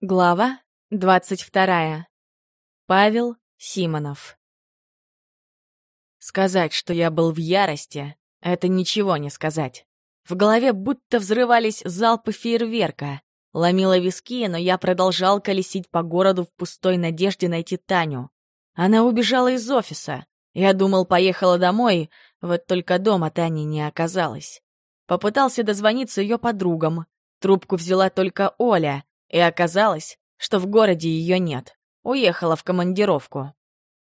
Глава двадцать вторая. Павел Симонов. Сказать, что я был в ярости, это ничего не сказать. В голове будто взрывались залпы фейерверка. Ломило виски, но я продолжал колесить по городу в пустой надежде найти Таню. Она убежала из офиса. Я думал, поехала домой, вот только дома Тани не оказалось. Попытался дозвониться ее подругам. Трубку взяла только Оля — и оказалось, что в городе ее нет. Уехала в командировку.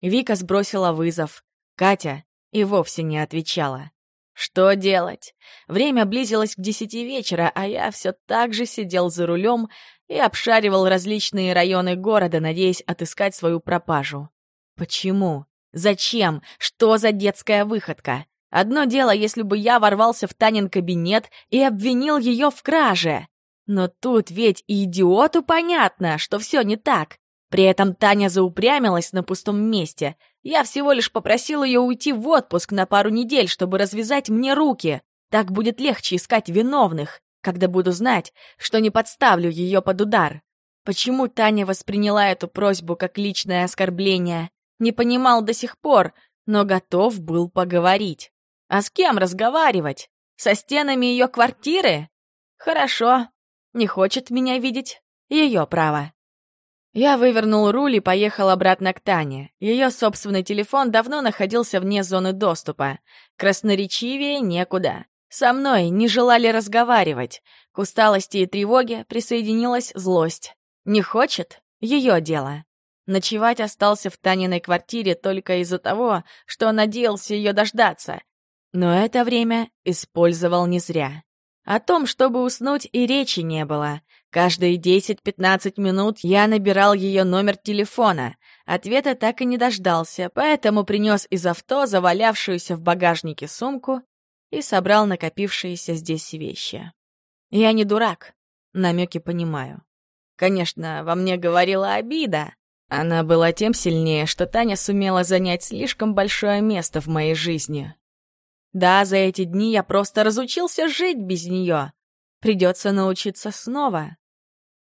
Вика сбросила вызов. Катя и вовсе не отвечала. Что делать? Время близилось к десяти вечера, а я все так же сидел за рулем и обшаривал различные районы города, надеясь отыскать свою пропажу. Почему? Зачем? Что за детская выходка? Одно дело, если бы я ворвался в Танин кабинет и обвинил ее в краже. Но тут ведь и идиоту понятно, что все не так. При этом Таня заупрямилась на пустом месте. Я всего лишь попросил ее уйти в отпуск на пару недель, чтобы развязать мне руки. Так будет легче искать виновных, когда буду знать, что не подставлю ее под удар. Почему Таня восприняла эту просьбу как личное оскорбление? Не понимал до сих пор, но готов был поговорить. А с кем разговаривать? Со стенами ее квартиры? Хорошо, не хочет меня видеть — ее право. Я вывернул руль и поехал обратно к Тане. Ее собственный телефон давно находился вне зоны доступа. Красноречивее некуда. Со мной не желали разговаривать. К усталости и тревоге присоединилась злость. Не хочет — ее дело. Ночевать остался в Таниной квартире только из-за того, что надеялся ее дождаться. Но это время использовал не зря. О том, чтобы уснуть, и речи не было. Каждые 10-15 минут я набирал ее номер телефона. Ответа так и не дождался, поэтому принес из авто завалявшуюся в багажнике сумку и собрал накопившиеся здесь вещи. Я не дурак, намеки понимаю. Конечно, во мне говорила обида. Она была тем сильнее, что Таня сумела занять слишком большое место в моей жизни. Да, за эти дни я просто разучился жить без нее. Придется научиться снова.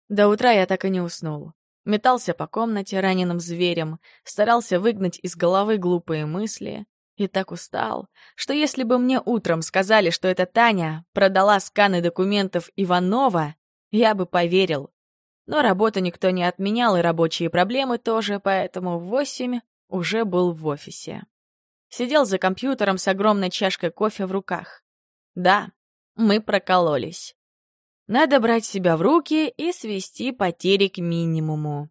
До утра я так и не уснул. Метался по комнате раненым зверем, старался выгнать из головы глупые мысли. И так устал, что если бы мне утром сказали, что это Таня продала сканы документов Иванова, я бы поверил. Но работу никто не отменял, и рабочие проблемы тоже, поэтому в восемь уже был в офисе. Сидел за компьютером с огромной чашкой кофе в руках. Да, мы прокололись. Надо брать себя в руки и свести потери к минимуму.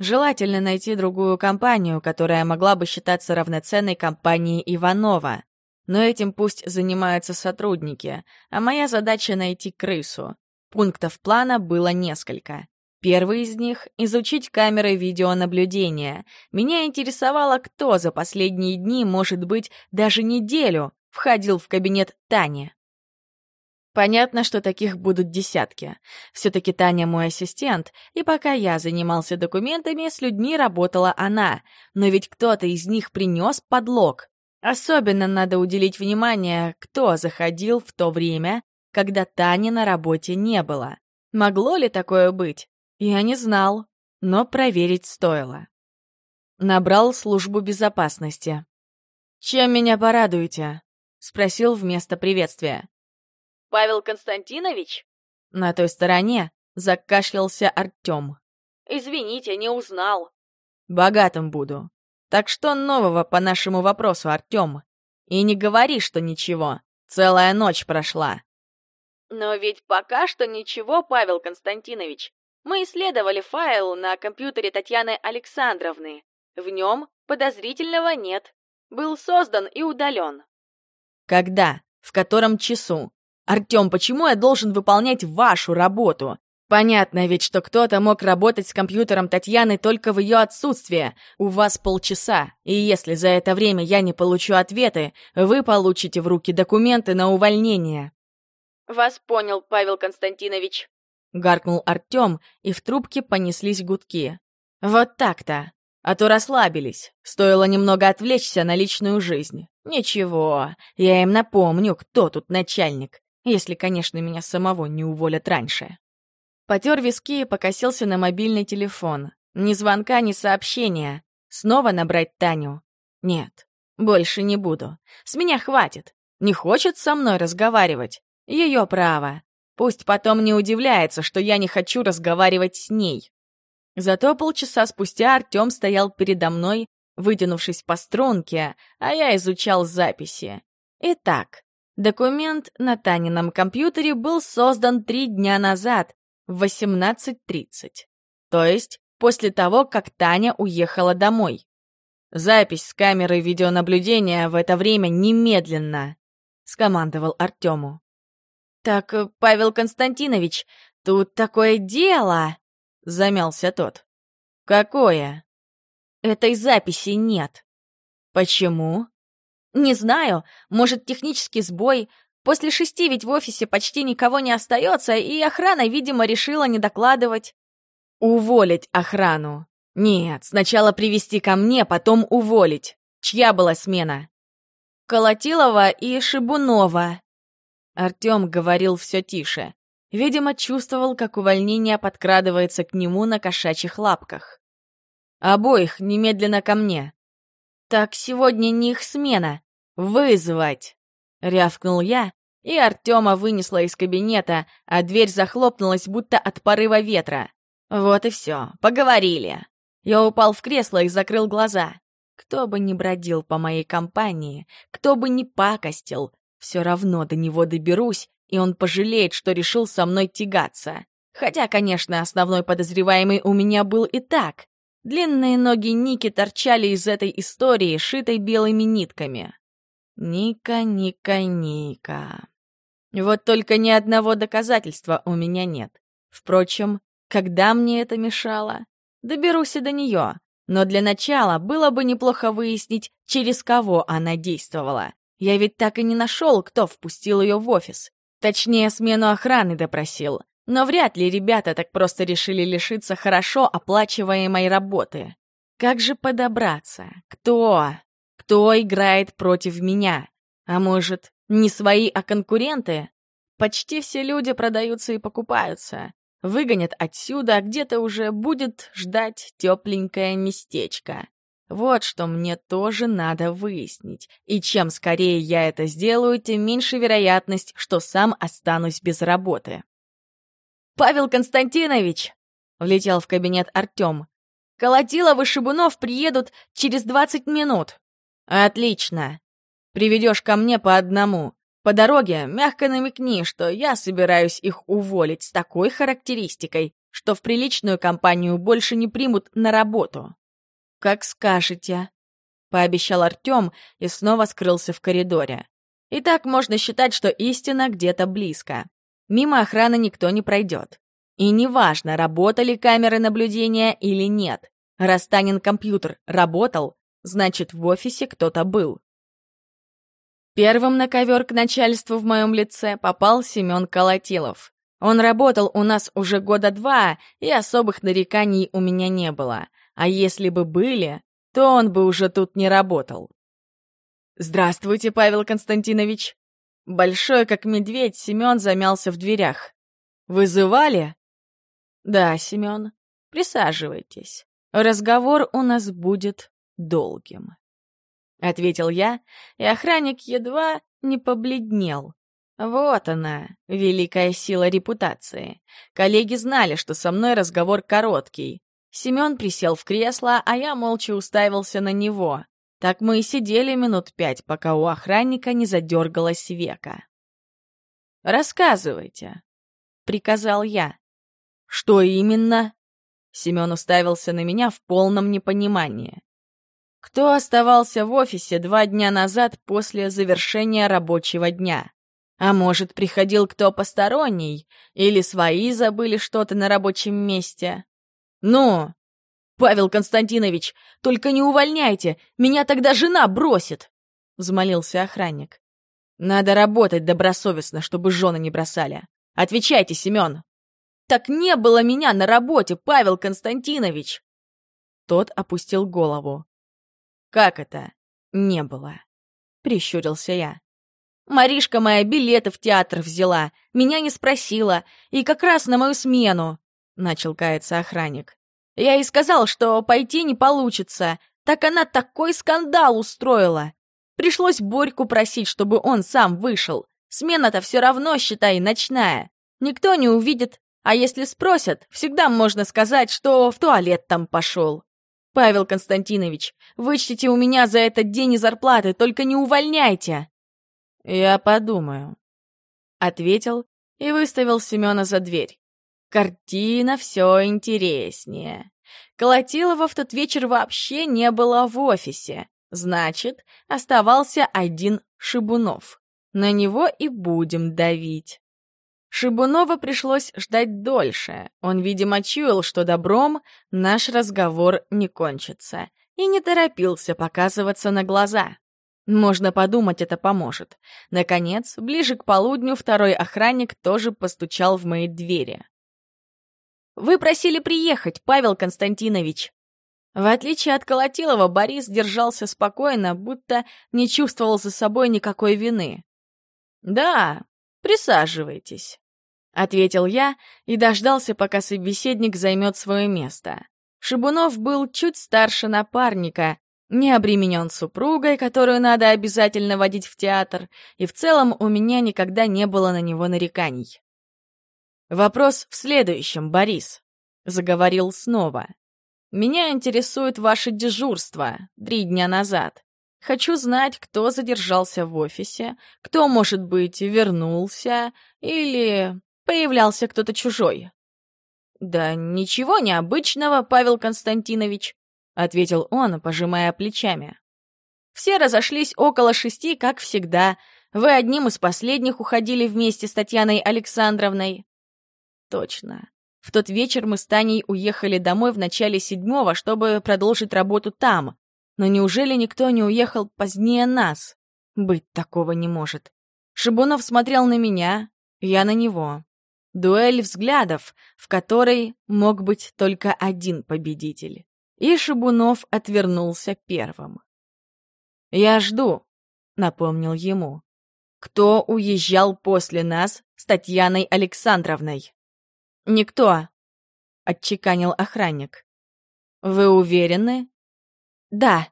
Желательно найти другую компанию, которая могла бы считаться равноценной компанией Иванова. Но этим пусть занимаются сотрудники, а моя задача — найти крысу. Пунктов плана было несколько. Первый из них — изучить камеры видеонаблюдения. Меня интересовало, кто за последние дни, может быть, даже неделю, входил в кабинет Тани. Понятно, что таких будут десятки. Все-таки Таня мой ассистент, и пока я занимался документами, с людьми работала она. Но ведь кто-то из них принес подлог. Особенно надо уделить внимание, кто заходил в то время, когда Тани на работе не было. Могло ли такое быть? Я не знал, но проверить стоило. Набрал службу безопасности. «Чем меня порадуете?» — спросил вместо приветствия. «Павел Константинович?» На той стороне закашлялся Артем. «Извините, не узнал». «Богатым буду. Так что нового по нашему вопросу, Артем? И не говори, что ничего. Целая ночь прошла». «Но ведь пока что ничего, Павел Константинович. Мы исследовали файл на компьютере Татьяны Александровны. В нем подозрительного нет. Был создан и удален. Когда? В котором часу? Артем, почему я должен выполнять вашу работу? Понятно ведь, что кто-то мог работать с компьютером Татьяны только в ее отсутствие. У вас полчаса, и если за это время я не получу ответы, вы получите в руки документы на увольнение. Вас понял, Павел Константинович. Гаркнул Артем, и в трубке понеслись гудки. Вот так-то. А то расслабились. Стоило немного отвлечься на личную жизнь. Ничего, я им напомню, кто тут начальник. Если, конечно, меня самого не уволят раньше. Потер виски и покосился на мобильный телефон. Ни звонка, ни сообщения. Снова набрать Таню? Нет, больше не буду. С меня хватит. Не хочет со мной разговаривать. Ее право. Пусть потом не удивляется, что я не хочу разговаривать с ней. Зато полчаса спустя Артем стоял передо мной, вытянувшись по струнке, а я изучал записи. Итак, документ на Танином компьютере был создан три дня назад, в 18.30. То есть после того, как Таня уехала домой. Запись с камеры видеонаблюдения в это время немедленно, скомандовал Артему. Так, Павел Константинович, тут такое дело, замялся тот. Какое? Этой записи нет. Почему? Не знаю, может, технический сбой. После шести ведь в офисе почти никого не остается, и охрана, видимо, решила не докладывать. Уволить охрану. Нет, сначала привести ко мне, потом уволить. Чья была смена? Колотилова и Шибунова. Артем говорил все тише. Видимо, чувствовал, как увольнение подкрадывается к нему на кошачьих лапках. Обоих немедленно ко мне. Так сегодня не их смена. Вызвать! Рявкнул я, и Артема вынесла из кабинета, а дверь захлопнулась, будто от порыва ветра. Вот и все, поговорили. Я упал в кресло и закрыл глаза. Кто бы ни бродил по моей компании, кто бы ни пакостил, все равно до него доберусь, и он пожалеет, что решил со мной тягаться. Хотя, конечно, основной подозреваемый у меня был и так. Длинные ноги Ники торчали из этой истории, шитой белыми нитками. Ника, Ника, Ника. Вот только ни одного доказательства у меня нет. Впрочем, когда мне это мешало? Доберусь и до нее. Но для начала было бы неплохо выяснить, через кого она действовала. Я ведь так и не нашел, кто впустил ее в офис. Точнее, смену охраны допросил. Но вряд ли ребята так просто решили лишиться хорошо оплачиваемой работы. Как же подобраться? Кто? Кто играет против меня? А может, не свои, а конкуренты? Почти все люди продаются и покупаются. Выгонят отсюда, а где-то уже будет ждать тепленькое местечко. Вот что мне тоже надо выяснить. И чем скорее я это сделаю, тем меньше вероятность, что сам останусь без работы. «Павел Константинович!» — влетел в кабинет Артем. «Колотилов и Шибунов приедут через двадцать минут». «Отлично. Приведешь ко мне по одному. По дороге мягко намекни, что я собираюсь их уволить с такой характеристикой, что в приличную компанию больше не примут на работу». «Как скажете», — пообещал Артем и снова скрылся в коридоре. И так можно считать, что истина где-то близко. Мимо охраны никто не пройдет. И неважно, работали камеры наблюдения или нет. Раз Танин компьютер работал, значит, в офисе кто-то был. Первым на ковер к начальству в моем лице попал Семен Колотилов. Он работал у нас уже года два, и особых нареканий у меня не было. А если бы были, то он бы уже тут не работал. «Здравствуйте, Павел Константинович!» Большой, как медведь, Семен замялся в дверях. «Вызывали?» «Да, Семен, присаживайтесь. Разговор у нас будет долгим», — ответил я, и охранник едва не побледнел. Вот она, великая сила репутации. Коллеги знали, что со мной разговор короткий. Семен присел в кресло, а я молча уставился на него. Так мы и сидели минут пять, пока у охранника не задергалась века. «Рассказывайте», — приказал я. «Что именно?» Семен уставился на меня в полном непонимании. «Кто оставался в офисе два дня назад после завершения рабочего дня? А может, приходил кто посторонний? Или свои забыли что-то на рабочем месте? Ну, «Павел Константинович, только не увольняйте, меня тогда жена бросит!» — взмолился охранник. «Надо работать добросовестно, чтобы жены не бросали. Отвечайте, Семен!» «Так не было меня на работе, Павел Константинович!» Тот опустил голову. «Как это? Не было?» — прищурился я. Маришка моя билеты в театр взяла, меня не спросила, и как раз на мою смену», — начал каяться охранник. «Я ей сказал, что пойти не получится, так она такой скандал устроила. Пришлось Борьку просить, чтобы он сам вышел. Смена-то все равно, считай, ночная. Никто не увидит, а если спросят, всегда можно сказать, что в туалет там пошел. Павел Константинович, вычтите у меня за этот день и зарплаты, только не увольняйте. «Я подумаю», — ответил и выставил Семена за дверь. Картина все интереснее. Колотилова в тот вечер вообще не было в офисе. Значит, оставался один Шибунов. На него и будем давить. Шибунова пришлось ждать дольше. Он, видимо, чуял, что добром наш разговор не кончится, и не торопился показываться на глаза. Можно подумать, это поможет. Наконец, ближе к полудню второй охранник тоже постучал в мои двери. «Вы просили приехать, Павел Константинович!» В отличие от Колотилова, Борис держался спокойно, будто не чувствовал за собой никакой вины. «Да, присаживайтесь», — ответил я и дождался, пока собеседник займет свое место. Шибунов был чуть старше напарника, не обременен супругой, которую надо обязательно водить в театр, и в целом у меня никогда не было на него нареканий. «Вопрос в следующем, Борис», — заговорил снова. «Меня интересует ваше дежурство три дня назад. Хочу знать, кто задержался в офисе, кто, может быть, вернулся или появлялся кто-то чужой». «Да ничего необычного, Павел Константинович», — ответил он, пожимая плечами. «Все разошлись около шести, как всегда. Вы одним из последних уходили вместе с Татьяной Александровной». «Точно. В тот вечер мы с Таней уехали домой в начале седьмого, чтобы продолжить работу там. Но неужели никто не уехал позднее нас? Быть такого не может. Шибунов смотрел на меня, я на него. Дуэль взглядов, в которой мог быть только один победитель и Шибунов отвернулся первым. «Я жду», — напомнил ему. «Кто уезжал после нас с Татьяной Александровной?» «Никто», — отчеканил охранник. «Вы уверены?» «Да».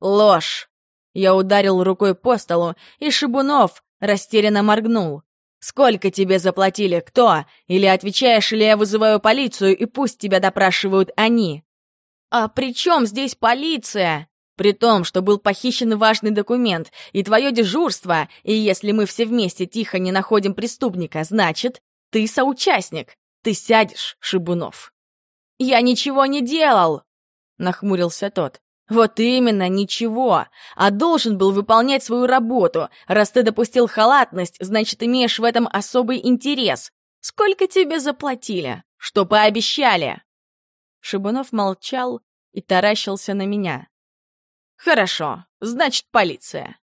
«Ложь!» Я ударил рукой по столу, и Шибунов растерянно моргнул. «Сколько тебе заплатили? Кто? Или отвечаешь, или я вызываю полицию, и пусть тебя допрашивают они?» «А при чем здесь полиция?» При том, что был похищен важный документ, и твое дежурство, и если мы все вместе тихо не находим преступника, значит, ты соучастник. Ты сядешь, Шибунов. «Я ничего не делал!» — нахмурился тот. «Вот именно, ничего. А должен был выполнять свою работу. Раз ты допустил халатность, значит, имеешь в этом особый интерес. Сколько тебе заплатили? Что пообещали?» Шибунов молчал и таращился на меня. «Хорошо, значит, полиция».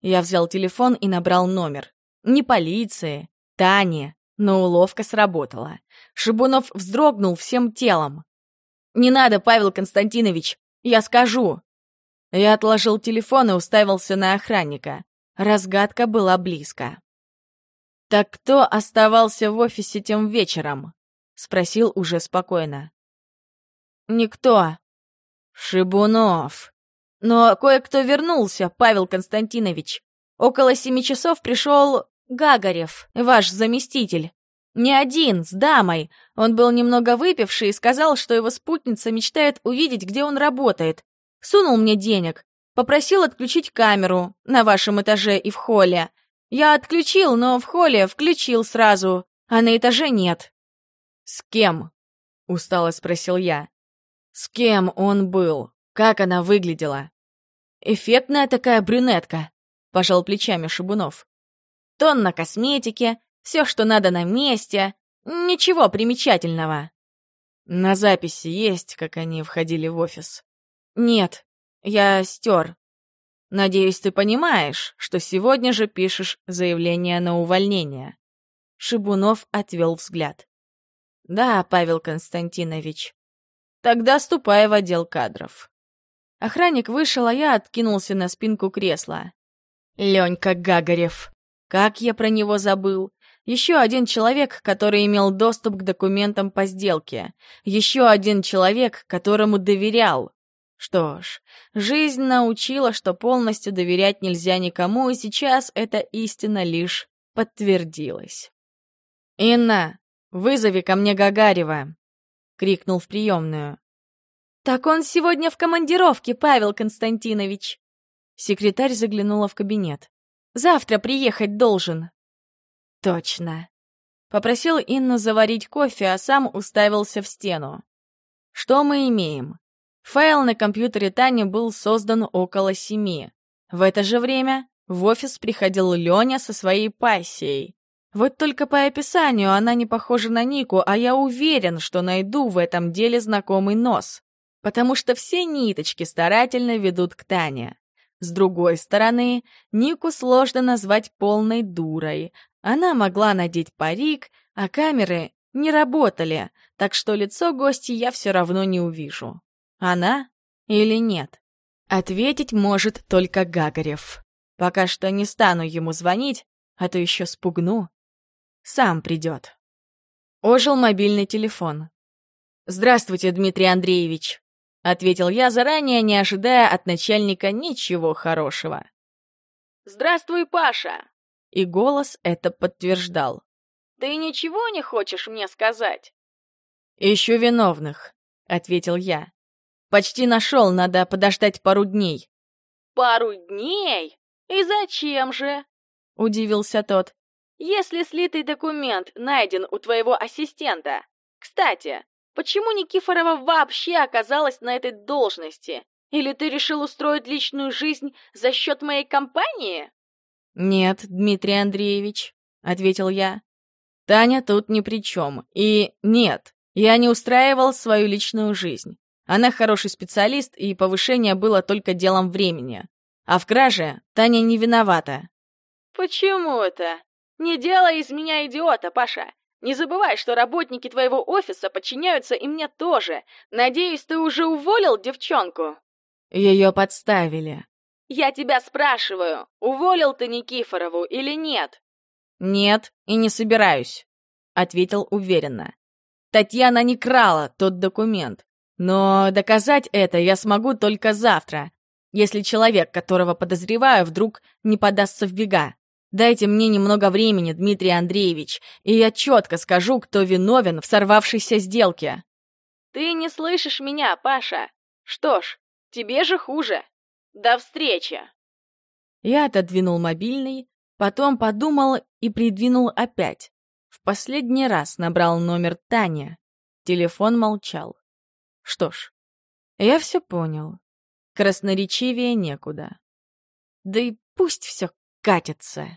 Я взял телефон и набрал номер. Не полиции, Тани, но уловка сработала. Шибунов вздрогнул всем телом. «Не надо, Павел Константинович, я скажу». Я отложил телефон и уставился на охранника. Разгадка была близко. «Так кто оставался в офисе тем вечером?» — спросил уже спокойно. «Никто». «Шибунов». «Но кое-кто вернулся, Павел Константинович. Около семи часов пришел Гагарев, ваш заместитель. Не один, с дамой. Он был немного выпивший и сказал, что его спутница мечтает увидеть, где он работает. Сунул мне денег. Попросил отключить камеру на вашем этаже и в холле. Я отключил, но в холле включил сразу, а на этаже нет. «С кем?» — устало спросил я. С кем он был? Как она выглядела? Эффектная такая брюнетка, пожал плечами Шибунов. Тонна косметики, все, что надо на месте, ничего примечательного. На записи есть, как они входили в офис? Нет, я стер. Надеюсь, ты понимаешь, что сегодня же пишешь заявление на увольнение. Шибунов отвел взгляд. Да, Павел Константинович, Тогда ступай в отдел кадров. Охранник вышел, а я откинулся на спинку кресла. Ленька Гагарев. Как я про него забыл? Еще один человек, который имел доступ к документам по сделке. Еще один человек, которому доверял. Что ж, жизнь научила, что полностью доверять нельзя никому, и сейчас эта истина лишь подтвердилась. «Инна, вызови ко мне Гагарева!» — крикнул в приемную. «Так он сегодня в командировке, Павел Константинович!» Секретарь заглянула в кабинет. «Завтра приехать должен!» «Точно!» Попросил Инну заварить кофе, а сам уставился в стену. «Что мы имеем?» Файл на компьютере Тани был создан около семи. В это же время в офис приходил Леня со своей пассией. Вот только по описанию она не похожа на Нику, а я уверен, что найду в этом деле знакомый нос. Потому что все ниточки старательно ведут к Тане. С другой стороны, Нику сложно назвать полной дурой. Она могла надеть парик, а камеры не работали, так что лицо гости я все равно не увижу. Она или нет? Ответить может только Гагарев. Пока что не стану ему звонить, а то еще спугну. Сам придет. Ожил мобильный телефон. «Здравствуйте, Дмитрий Андреевич», — ответил я, заранее не ожидая от начальника ничего хорошего. «Здравствуй, Паша!» И голос это подтверждал. «Ты ничего не хочешь мне сказать?» «Ищу виновных», — ответил я. Почти нашел, надо подождать пару дней. Пару дней? И зачем же? Удивился тот. Если слитый документ найден у твоего ассистента. Кстати, почему Никифорова вообще оказалась на этой должности? Или ты решил устроить личную жизнь за счет моей компании? Нет, Дмитрий Андреевич, ответил я. Таня тут ни при чем. И нет, я не устраивал свою личную жизнь. Она хороший специалист, и повышение было только делом времени. А в краже Таня не виновата. «Почему это? Не делай из меня идиота, Паша. Не забывай, что работники твоего офиса подчиняются и мне тоже. Надеюсь, ты уже уволил девчонку?» Ее подставили. «Я тебя спрашиваю, уволил ты Никифорову или нет?» «Нет, и не собираюсь», — ответил уверенно. Татьяна не крала тот документ. Но доказать это я смогу только завтра, если человек, которого подозреваю, вдруг не подастся в бега. Дайте мне немного времени, Дмитрий Андреевич, и я четко скажу, кто виновен в сорвавшейся сделке. Ты не слышишь меня, Паша. Что ж, тебе же хуже. До встречи. Я отодвинул мобильный, потом подумал и придвинул опять. В последний раз набрал номер Таня. Телефон молчал. Что ж, я все понял. Красноречивее некуда. Да и пусть все катится.